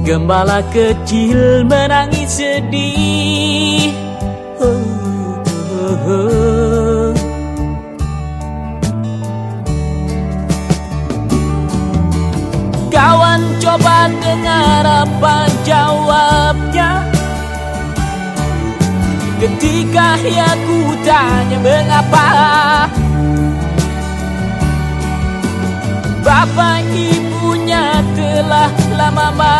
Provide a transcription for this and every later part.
Gembala kecil menangis sedih oh, oh, oh. Kawan coba dengar apa jawabnya Ketika aku tanya mengapa Bapak ibunya telah lama mati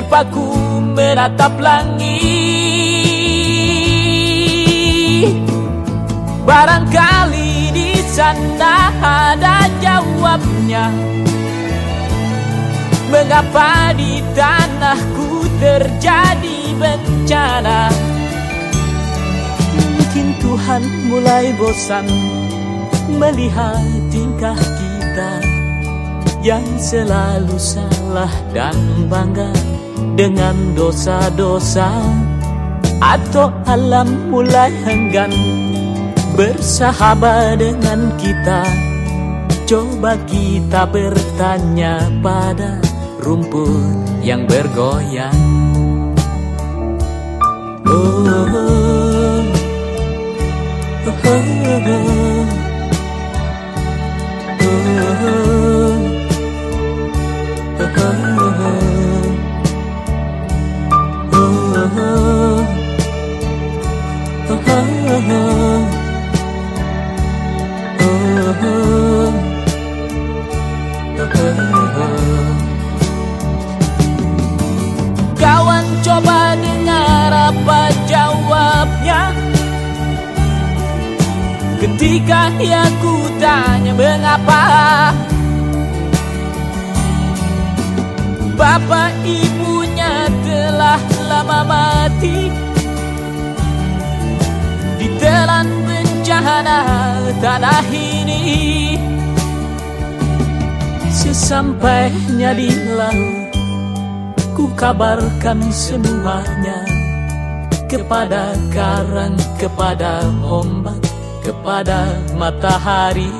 Terpaku menatap langit. Barangkali di sana ada jawabnya. Mengapa di tanahku terjadi bencana? Mungkin Tuhan mulai bosan melihat tingkah kita yang selalu salah dan bangga dengan dosa-dosa. Atau alam mulai enggan bersahabat dengan kita. Coba kita bertanya pada rumput yang bergoyang. Oh, oh, oh, oh, aku tanya mengapa Bapak ibunya telah lama mati Ditelan bencana tanah ini. Sesampainya di laut Ku kabarkan semuanya Kepada karang, kepada ombak Kepada matahari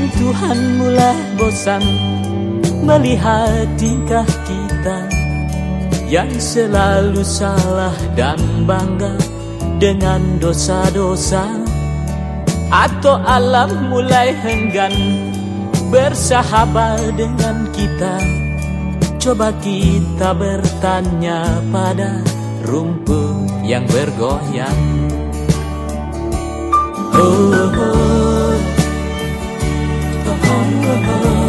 Mungkin Tuhan mulai bosan Melihat tingkah kita Yang selalu salah dan bangga Dengan dosa-dosa. Atau alam mulai enggan Bersahabat dengan kita. Coba kita bertanya pada rumput yang bergoyang. Oh, oh, oh, oh.